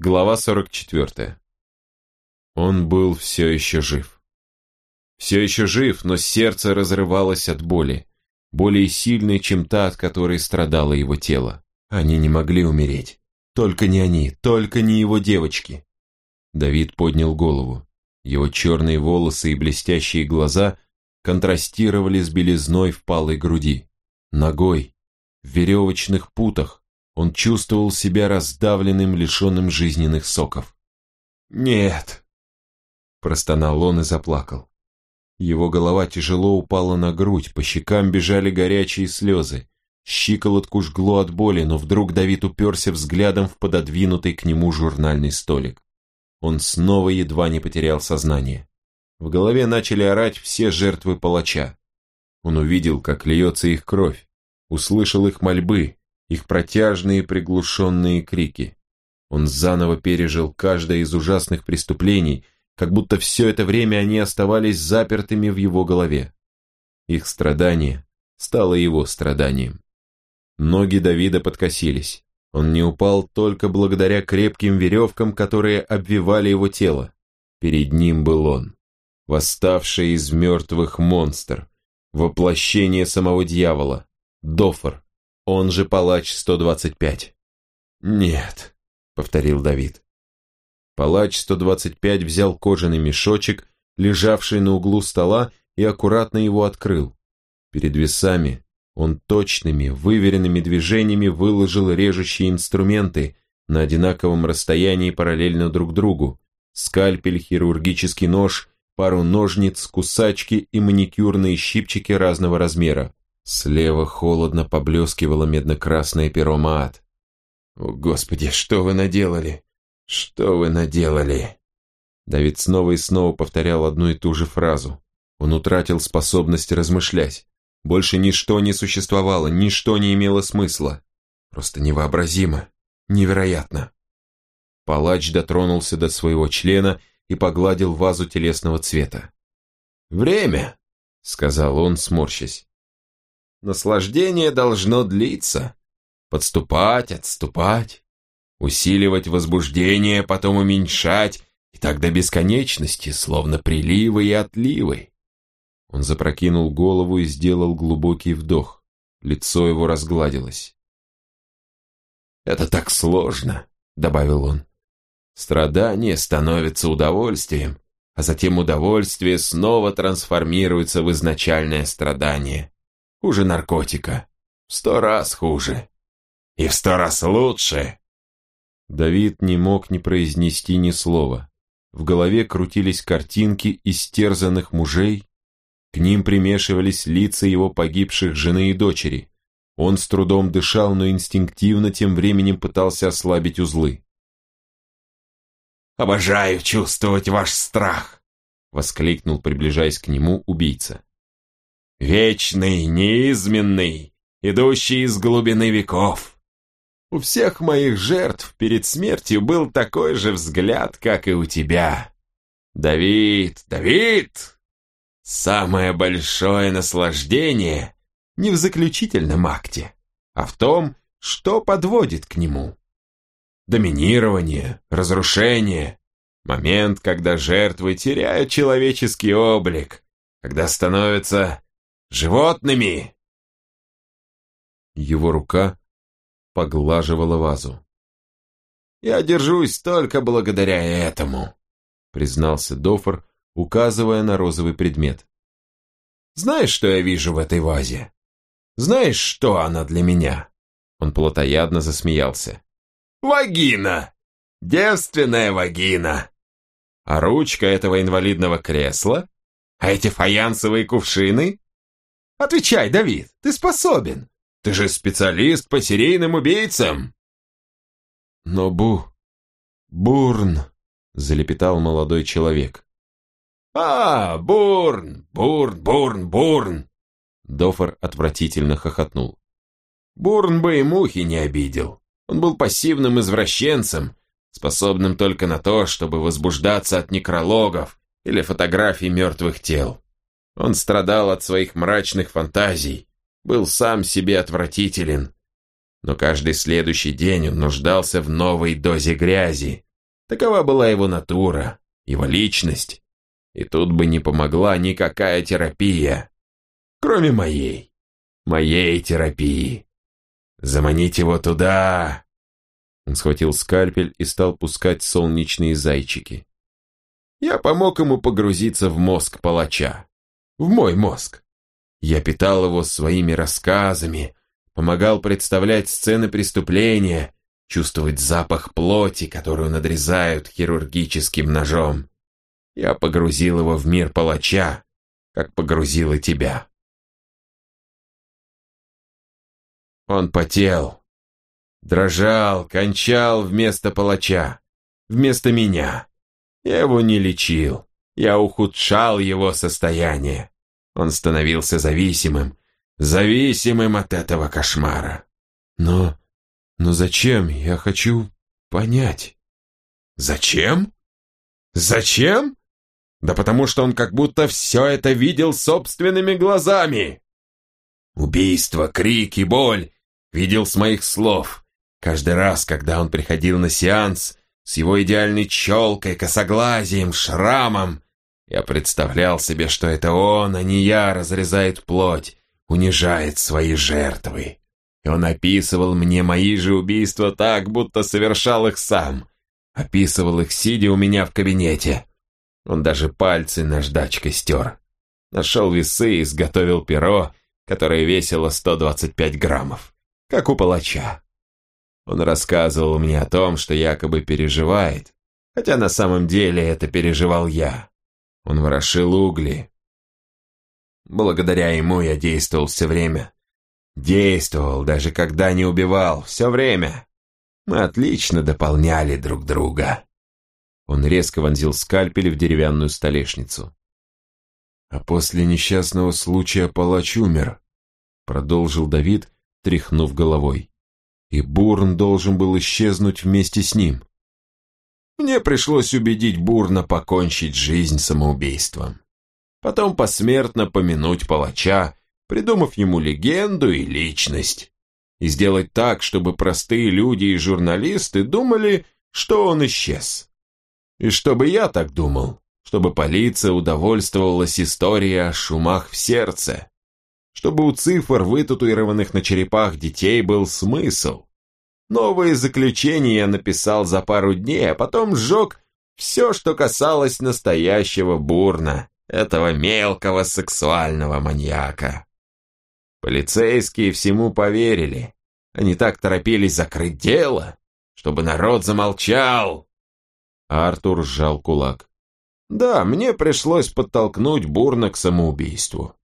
Глава 44. Он был все еще жив. Все еще жив, но сердце разрывалось от боли, более сильной, чем та, от которой страдало его тело. Они не могли умереть. Только не они, только не его девочки. Давид поднял голову. Его черные волосы и блестящие глаза контрастировали с белизной впалой груди. Ногой, в веревочных путах, он чувствовал себя раздавленным, лишенным жизненных соков. «Нет!» Простонал он и заплакал. Его голова тяжело упала на грудь, по щекам бежали горячие слезы. Щиколотку жгло от боли, но вдруг Давид уперся взглядом в пододвинутый к нему журнальный столик. Он снова едва не потерял сознание. В голове начали орать все жертвы палача. Он увидел, как льется их кровь, услышал их мольбы, их протяжные приглушенные крики. Он заново пережил каждое из ужасных преступлений, как будто все это время они оставались запертыми в его голове. Их страдание стало его страданием. Ноги Давида подкосились. Он не упал только благодаря крепким веревкам, которые обвивали его тело. Перед ним был он, восставший из мертвых монстр, воплощение самого дьявола, Дофор, он же палач 125. Нет, повторил Давид. Палач 125 взял кожаный мешочек, лежавший на углу стола, и аккуратно его открыл. Перед весами он точными, выверенными движениями выложил режущие инструменты на одинаковом расстоянии параллельно друг другу. Скальпель, хирургический нож, пару ножниц, кусачки и маникюрные щипчики разного размера. Слева холодно поблескивало медно-красное перо Маат. «О, Господи, что вы наделали? Что вы наделали?» Давид снова и снова повторял одну и ту же фразу. Он утратил способность размышлять. Больше ничто не существовало, ничто не имело смысла. Просто невообразимо, невероятно. Палач дотронулся до своего члена и погладил вазу телесного цвета. «Время!» — сказал он, сморщась. Наслаждение должно длиться. Подступать, отступать, усиливать возбуждение, потом уменьшать, и так до бесконечности, словно приливы и отливы. Он запрокинул голову и сделал глубокий вдох. Лицо его разгладилось. «Это так сложно», — добавил он. «Страдание становится удовольствием, а затем удовольствие снова трансформируется в изначальное страдание. Хуже наркотика. В сто раз хуже. И в сто раз лучше. Давид не мог не произнести ни слова. В голове крутились картинки истерзанных мужей. К ним примешивались лица его погибших жены и дочери. Он с трудом дышал, но инстинктивно тем временем пытался ослабить узлы. «Обожаю чувствовать ваш страх!» — воскликнул, приближаясь к нему, убийца вечный, неизменный, идущий из глубины веков. У всех моих жертв перед смертью был такой же взгляд, как и у тебя. Давид, Давид! Самое большое наслаждение не в заключительном акте, а в том, что подводит к нему. Доминирование, разрушение, момент, когда жертвы теряют человеческий облик, когда становятся Животными!» Его рука поглаживала вазу. «Я держусь только благодаря этому», признался Дофор, указывая на розовый предмет. «Знаешь, что я вижу в этой вазе? Знаешь, что она для меня?» Он плотоядно засмеялся. «Вагина! Девственная вагина! А ручка этого инвалидного кресла? А эти фаянсовые кувшины? Отвечай, Давид, ты способен. Ты же специалист по серийным убийцам. Но Бу... Бурн, залепетал молодой человек. А, Бурн, Бурн, Бурн, Бурн. Дофор отвратительно хохотнул. Бурн бы и мухи не обидел. Он был пассивным извращенцем, способным только на то, чтобы возбуждаться от некрологов или фотографий мертвых тел. Он страдал от своих мрачных фантазий, был сам себе отвратителен. Но каждый следующий день он нуждался в новой дозе грязи, Такова была его натура, его личность. И тут бы не помогла никакая терапия, кроме моей, моей терапии. Заманить его туда. Он схватил скальпель и стал пускать солнечные зайчики. Я помог ему погрузиться в мозг палача. В мой мозг. Я питал его своими рассказами, помогал представлять сцены преступления, чувствовать запах плоти, которую надрезают хирургическим ножом. Я погрузил его в мир палача, как погрузил и тебя. Он потел, дрожал, кончал вместо палача, вместо меня. Я его не лечил, я ухудшал его состояние. Он становился зависимым, зависимым от этого кошмара. Но, но зачем? Я хочу понять. Зачем? Зачем? Да потому что он как будто все это видел собственными глазами. Убийство, крики, боль видел с моих слов. Каждый раз, когда он приходил на сеанс с его идеальной челкой, косоглазием, шрамом, я представлял себе, что это он, а не я, разрезает плоть, унижает свои жертвы. И он описывал мне мои же убийства так, будто совершал их сам. Описывал их, сидя у меня в кабинете. Он даже пальцы наждачкой стер. Нашел весы и изготовил перо, которое весило 125 граммов, как у палача. Он рассказывал мне о том, что якобы переживает, хотя на самом деле это переживал я. Он ворошил угли. Благодаря ему я действовал все время. Действовал, даже когда не убивал, все время. Мы отлично дополняли друг друга. Он резко вонзил скальпель в деревянную столешницу. А после несчастного случая палач умер, продолжил Давид, тряхнув головой. И Бурн должен был исчезнуть вместе с ним. Мне пришлось убедить Бурна покончить жизнь самоубийством. Потом посмертно помянуть палача, придумав ему легенду и личность. И сделать так, чтобы простые люди и журналисты думали, что он исчез. И чтобы я так думал, чтобы полиция удовольствовалась историей о шумах в сердце, чтобы у цифр, вытатуированных на черепах детей, был смысл, Новые заключения я написал за пару дней, а потом сжег все, что касалось настоящего бурна, этого мелкого сексуального маньяка. Полицейские всему поверили. Они так торопились закрыть дело, чтобы народ замолчал. Артур сжал кулак. Да, мне пришлось подтолкнуть Бурна к самоубийству.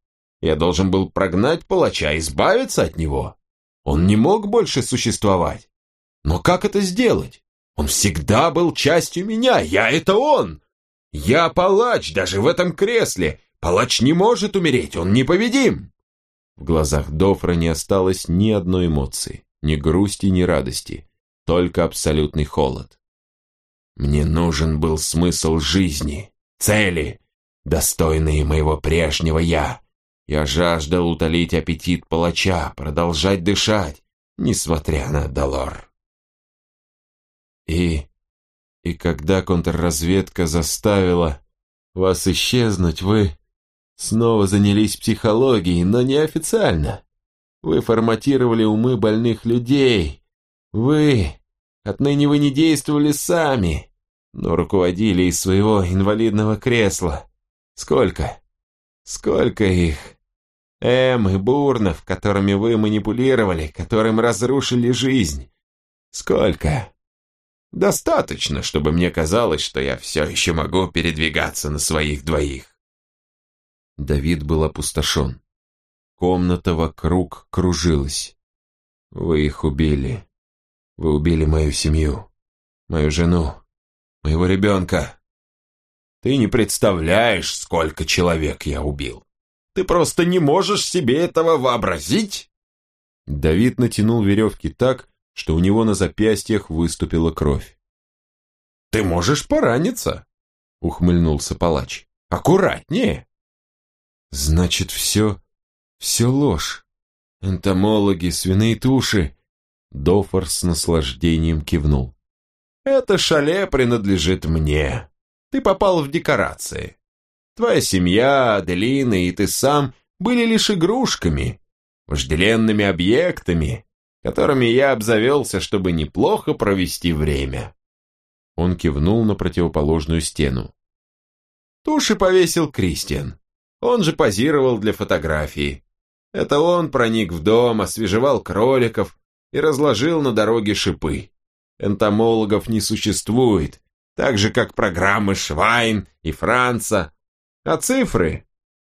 Я должен был прогнать палача, избавиться от него. Он не мог больше существовать. Но как это сделать? Он всегда был частью меня, я это он. Я палач даже в этом кресле. Палач не может умереть, он непобедим. В глазах Дофра не осталось ни одной эмоции, ни грусти, ни радости, только абсолютный холод. Мне нужен был смысл жизни, цели, достойные моего прежнего «я». Я жаждал утолить аппетит палача, продолжать дышать, несмотря на долор. И... И когда контрразведка заставила вас исчезнуть, вы снова занялись психологией, но неофициально. Вы форматировали умы больных людей. Вы... Отныне вы не действовали сами, но руководили из своего инвалидного кресла. Сколько? Сколько их? Эм и Бурнов, которыми вы манипулировали, которым разрушили жизнь. Сколько? Достаточно, чтобы мне казалось, что я все еще могу передвигаться на своих двоих. Давид был опустошен. Комната вокруг кружилась. Вы их убили. Вы убили мою семью, мою жену, моего ребенка. Ты не представляешь, сколько человек я убил. Ты просто не можешь себе этого вообразить. Давид натянул веревки так, что у него на запястьях выступила кровь. «Ты можешь пораниться», — ухмыльнулся палач. «Аккуратнее». «Значит, все, все ложь. Энтомологи, свиные туши». Дофор с наслаждением кивнул. Это шале принадлежит мне. Ты попал в декорации. Твоя семья, Аделина и ты сам были лишь игрушками, вожделенными объектами, которыми я обзавелся, чтобы неплохо провести время. Он кивнул на противоположную стену. Туши повесил Кристиан. Он же позировал для фотографии. Это он проник в дом, освежевал кроликов и разложил на дороге шипы. Энтомологов не существует, так же, как программы Швайн и Франца. А цифры?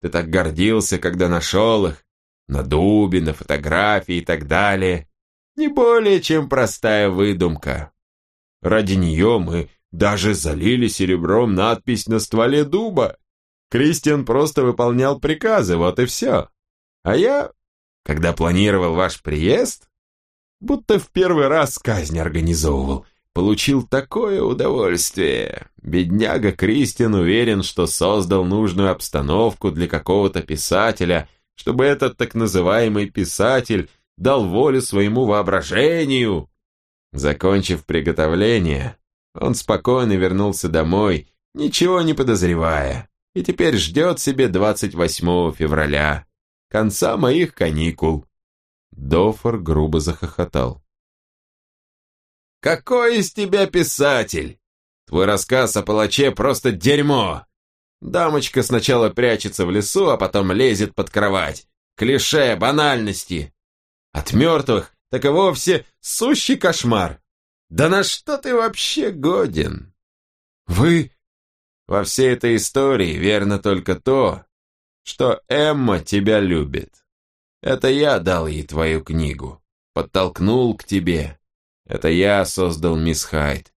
Ты так гордился, когда нашел их. На дубе, на фотографии и так далее. Не более, чем простая выдумка. Ради нее мы даже залили серебром надпись на стволе дуба. Кристиан просто выполнял приказы, вот и все. А я, когда планировал ваш приезд, будто в первый раз казнь организовывал, получил такое удовольствие. Бедняга Кристиан уверен, что создал нужную обстановку для какого-то писателя, чтобы этот так называемый писатель дал волю своему воображению. Закончив приготовление, он спокойно вернулся домой, ничего не подозревая, и теперь ждет себе 28 февраля, конца моих каникул. Дофор грубо захохотал. «Какой из тебя писатель? Твой рассказ о палаче просто дерьмо. Дамочка сначала прячется в лесу, а потом лезет под кровать. Клише, банальности. От мертвых так и вовсе сущий кошмар. Да на что ты вообще годен? Вы... Во всей этой истории верно только то, что Эмма тебя любит. Это я дал ей твою книгу, подтолкнул к тебе. Это я создал мисс Хайт.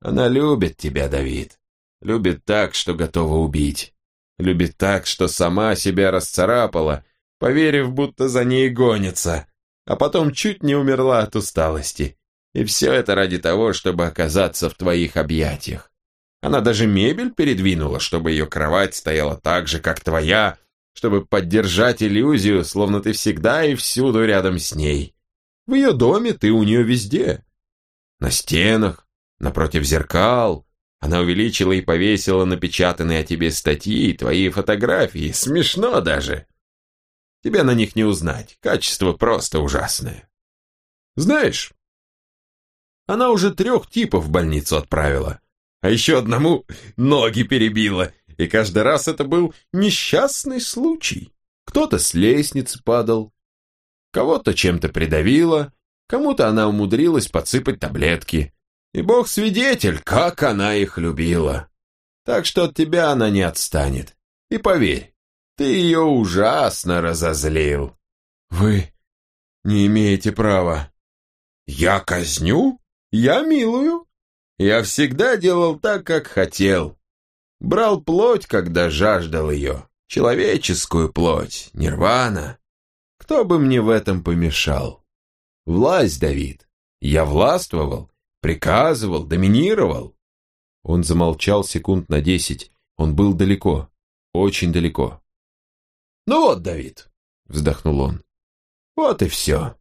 Она любит тебя, Давид. Любит так, что готова убить. Любит так, что сама себя расцарапала, поверив, будто за ней гонится, а потом чуть не умерла от усталости. И все это ради того, чтобы оказаться в твоих объятиях. Она даже мебель передвинула, чтобы ее кровать стояла так же, как твоя, чтобы поддержать иллюзию, словно ты всегда и всюду рядом с ней. В ее доме ты у нее везде. На стенах, напротив зеркал. Она увеличила и повесила напечатанные о тебе статьи и твои фотографии. Смешно даже. Тебя на них не узнать, качество просто ужасное. Знаешь, она уже трех типов в больницу отправила, а еще одному ноги перебила, и каждый раз это был несчастный случай. Кто-то с лестницы падал, кого-то чем-то придавило, кому-то она умудрилась подсыпать таблетки. И бог свидетель, как она их любила. Так что от тебя она не отстанет. И поверь, ты ее ужасно разозлил. Вы не имеете права. Я казню? Я милую. Я всегда делал так, как хотел. Брал плоть, когда жаждал ее. Человеческую плоть, нирвана. Кто бы мне в этом помешал? Власть, Давид. Я властвовал, приказывал, доминировал. Он замолчал секунд на десять. Он был далеко, очень далеко. «Ну вот, Давид», — вздохнул он, — «вот и все.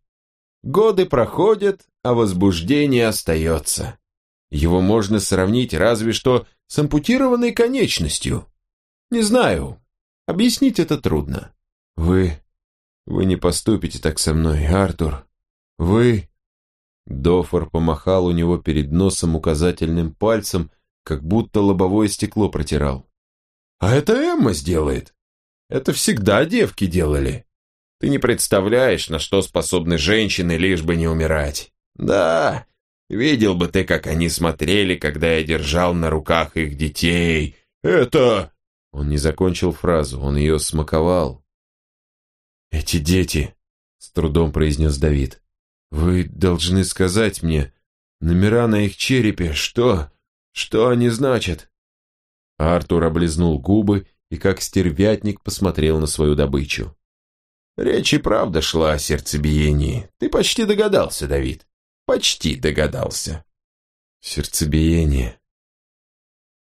Годы проходят, а возбуждение остается. Его можно сравнить разве что с ампутированной конечностью. Не знаю, объяснить это трудно. Вы... вы не поступите так со мной, Артур. Вы... Дофор помахал у него перед носом указательным пальцем, как будто лобовое стекло протирал. «А это Эмма сделает. Это всегда девки делали. Ты не представляешь, на что способны женщины, лишь бы не умирать. Да, видел бы ты, как они смотрели, когда я держал на руках их детей. Это...» Он не закончил фразу, он ее смаковал. «Эти дети», — с трудом произнес Давид, — «вы должны сказать мне, номера на их черепе, что... что они значат?» Артур облизнул губы и как стервятник посмотрел на свою добычу. Речь и правда шла о сердцебиении. Ты почти догадался, Давид. Почти догадался. Сердцебиение.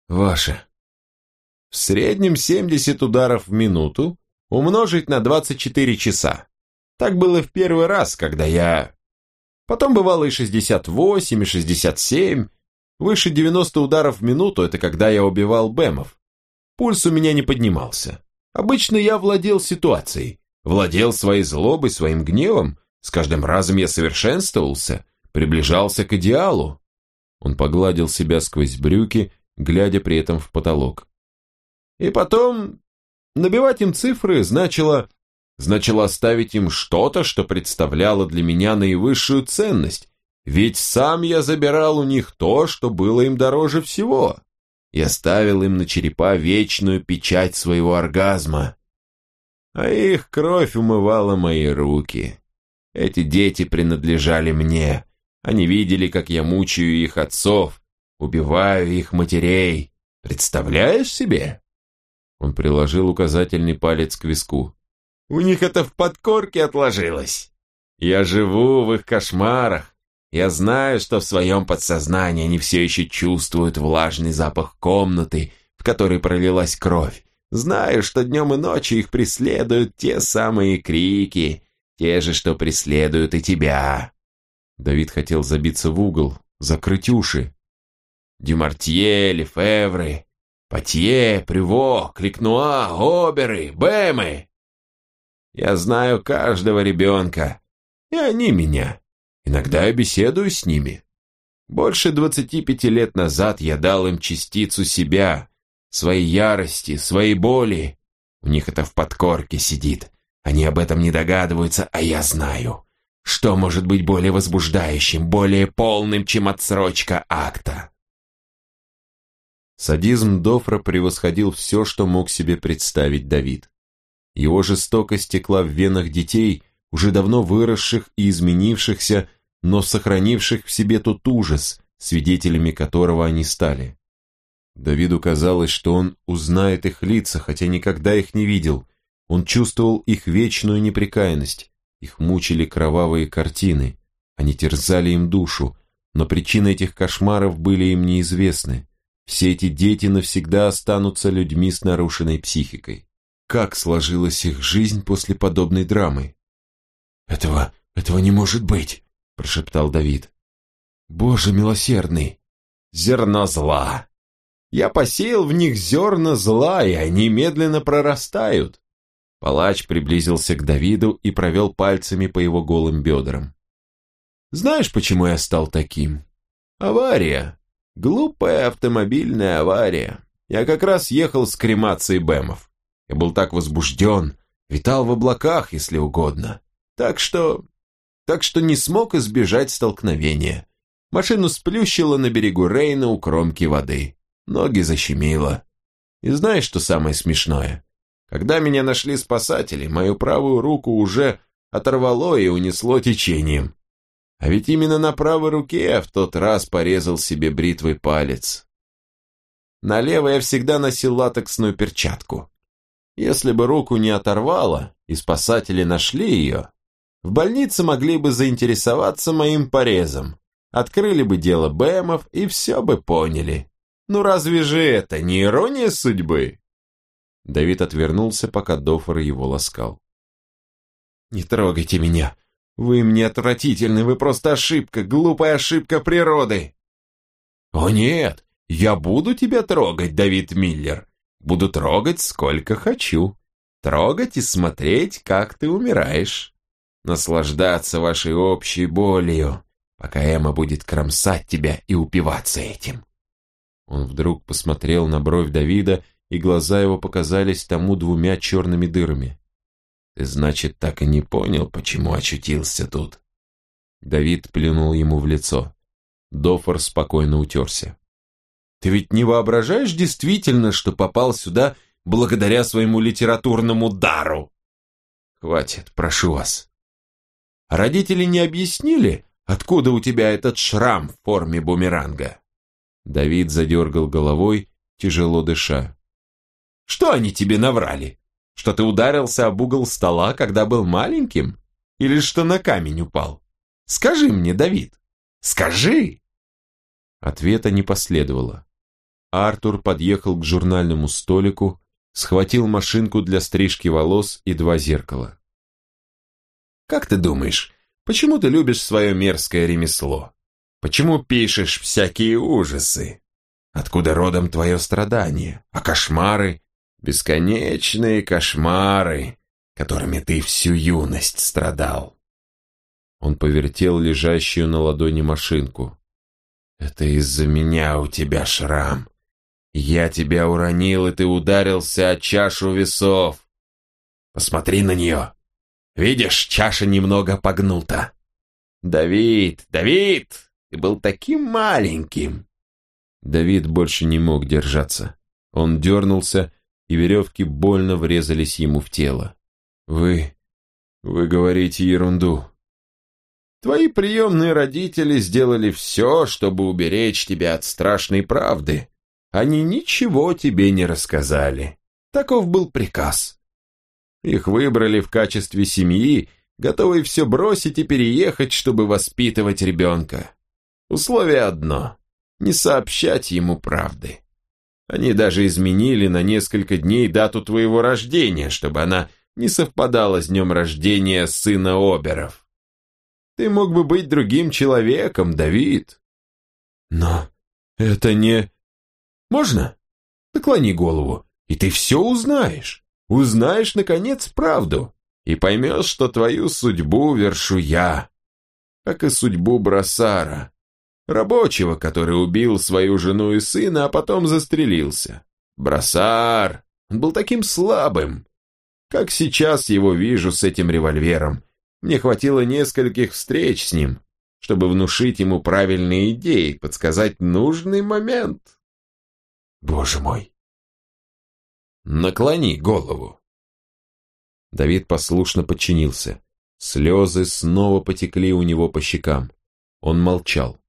Ваше. В среднем 70 ударов в минуту умножить на 24 часа. Так было в первый раз, когда я... Потом бывало и 68, и 67. Выше 90 ударов в минуту – это когда я убивал Бэмов. Пульс у меня не поднимался. Обычно я владел ситуацией, владел своей злобой, своим гневом. С каждым разом я совершенствовался, приближался к идеалу. Он погладил себя сквозь брюки, глядя при этом в потолок. И потом набивать им цифры значило значило оставить им что-то, что представляло для меня наивысшую ценность, ведь сам я забирал у них то, что было им дороже всего. Я ставил им на черепа вечную печать своего оргазма. А их кровь умывала мои руки. Эти дети принадлежали мне. Они видели, как я мучаю их отцов, убиваю их матерей. Представляешь себе? Он приложил указательный палец к виску. У них это в подкорке отложилось. Я живу в их кошмарах. Я знаю, что в своем подсознании они все еще чувствуют влажный запах комнаты, в которой пролилась кровь. Знаю, что днем и ночью их преследуют те самые крики, те же, что преследуют и тебя. Давид хотел забиться в угол, закрыть уши. Дюмартье, Лефевры, Патье, Прюво, Кликнуа, Оберы, Бэмы. Я знаю каждого ребенка, и они меня. Иногда я беседую с ними. Больше двадцати пяти лет назад я дал им частицу себя, своей ярости, своей боли. У них это в подкорке сидит. Они об этом не догадываются, а я знаю. Что может быть более возбуждающим, более полным, чем отсрочка акта? Садизм Дофра превосходил все, что мог себе представить Давид. Его жестокость текла в венах детей, уже давно выросших и изменившихся, но сохранивших в себе тот ужас, свидетелями которого они стали. Давиду казалось, что он узнает их лица, хотя никогда их не видел. Он чувствовал их вечную непрекаянность, их мучили кровавые картины, они терзали им душу, но причины этих кошмаров были им неизвестны. Все эти дети навсегда останутся людьми с нарушенной психикой. Как сложилась их жизнь после подобной драмы? «Этого, этого не может быть!» прошептал Давид. «Боже милосердный! Зерно зла! Я посеял в них зерна зла, и они медленно прорастают!» Палач приблизился к Давиду и провел пальцами по его голым бедрам. «Знаешь, почему я стал таким? Авария. Глупая автомобильная авария. Я как раз ехал с кремацией Бэмов. Я был так возбужден, витал в облаках, если угодно. Так что так что не смог избежать столкновения. Машину сплющило на берегу Рейна у кромки воды. Ноги защемило. И знаешь, что самое смешное? Когда меня нашли спасатели, мою правую руку уже оторвало и унесло течением. А ведь именно на правой руке я в тот раз порезал себе бритвой палец. На левой я всегда носил латексную перчатку. Если бы руку не оторвало, и спасатели нашли ее, в больнице могли бы заинтересоваться моим порезом, открыли бы дело Бэмов и все бы поняли. Ну разве же это не ирония судьбы? Давид отвернулся, пока Дофор его ласкал. «Не трогайте меня! Вы мне отвратительны, вы просто ошибка, глупая ошибка природы!» «О нет, я буду тебя трогать, Давид Миллер. Буду трогать сколько хочу. Трогать и смотреть, как ты умираешь наслаждаться вашей общей болью, пока Эмма будет кромсать тебя и упиваться этим. Он вдруг посмотрел на бровь Давида, и глаза его показались тому двумя черными дырами. Ты, значит, так и не понял, почему очутился тут? Давид плюнул ему в лицо. Дофор спокойно утерся. Ты ведь не воображаешь действительно, что попал сюда благодаря своему литературному дару? Хватит, прошу вас. Родители не объяснили, откуда у тебя этот шрам в форме бумеранга?» Давид задергал головой, тяжело дыша. «Что они тебе наврали? Что ты ударился об угол стола, когда был маленьким? Или что на камень упал? Скажи мне, Давид, скажи!» Ответа не последовало. Артур подъехал к журнальному столику, схватил машинку для стрижки волос и два зеркала. Как ты думаешь, почему ты любишь свое мерзкое ремесло? Почему пишешь всякие ужасы? Откуда родом твое страдание? А кошмары? Бесконечные кошмары, которыми ты всю юность страдал. Он повертел лежащую на ладони машинку. «Это из-за меня у тебя шрам. Я тебя уронил, и ты ударился о чашу весов. Посмотри на нее. Видишь, чаша немного погнута. Давид, Давид, ты был таким маленьким!» Давид больше не мог держаться. Он дернулся, и веревки больно врезались ему в тело. «Вы... вы говорите ерунду». «Твои приемные родители сделали все, чтобы уберечь тебя от страшной правды. Они ничего тебе не рассказали. Таков был приказ. Их выбрали в качестве семьи, готовой все бросить и переехать, чтобы воспитывать ребенка. Условие одно – не сообщать ему правды. Они даже изменили на несколько дней дату твоего рождения, чтобы она не совпадала с днем рождения сына Оберов. Ты мог бы быть другим человеком, Давид. Но это не... Можно? Наклони голову, и ты все узнаешь. Узнаешь, наконец, правду. И поймешь, что твою судьбу вершу я. Как и судьбу Бросара. Рабочего, который убил свою жену и сына, а потом застрелился. Бросар! Он был таким слабым. Как сейчас его вижу с этим револьвером. Мне хватило нескольких встреч с ним, чтобы внушить ему правильные идеи, подсказать нужный момент. Боже мой! Наклони голову. Давид послушно подчинился. Слезы снова потекли у него по щекам. Он молчал.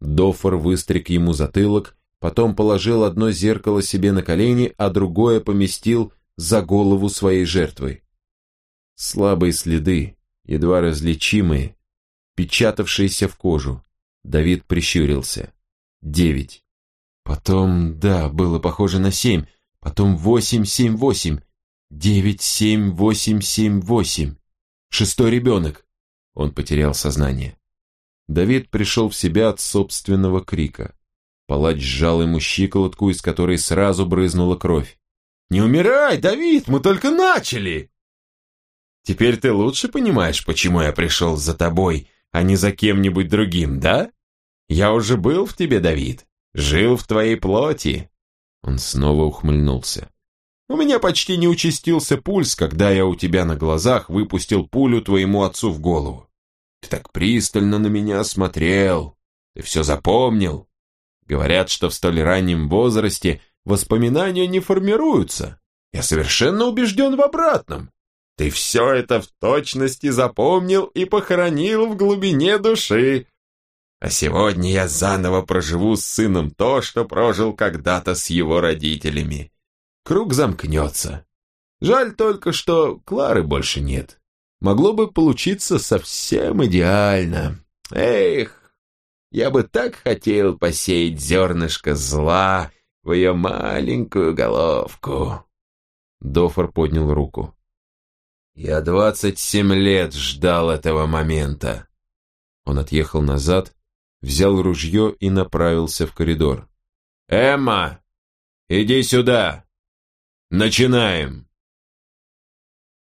Дофор выстриг ему затылок, потом положил одно зеркало себе на колени, а другое поместил за голову своей жертвы. Слабые следы, едва различимые, печатавшиеся в кожу. Давид прищурился. Девять. Потом, да, было похоже на семь. Потом восемь, семь, восемь. Девять, семь, восемь, семь, восемь. Шестой ребенок. Он потерял сознание. Давид пришел в себя от собственного крика. Палач сжал ему щиколотку, из которой сразу брызнула кровь. «Не умирай, Давид, мы только начали!» «Теперь ты лучше понимаешь, почему я пришел за тобой, а не за кем-нибудь другим, да? Я уже был в тебе, Давид. Жил в твоей плоти. Он снова ухмыльнулся. У меня почти не участился пульс, когда я у тебя на глазах выпустил пулю твоему отцу в голову. Ты так пристально на меня смотрел. Ты все запомнил. Говорят, что в столь раннем возрасте воспоминания не формируются. Я совершенно убежден в обратном. Ты все это в точности запомнил и похоронил в глубине души. А сегодня я заново проживу с сыном то, что прожил когда-то с его родителями. Круг замкнется. Жаль только, что Клары больше нет. Могло бы получиться совсем идеально. Эх, я бы так хотел посеять зернышко зла в ее маленькую головку. Дофор поднял руку. Я двадцать семь лет ждал этого момента. Он отъехал назад, взял ружье и направился в коридор. «Эмма, иди сюда! Начинаем!»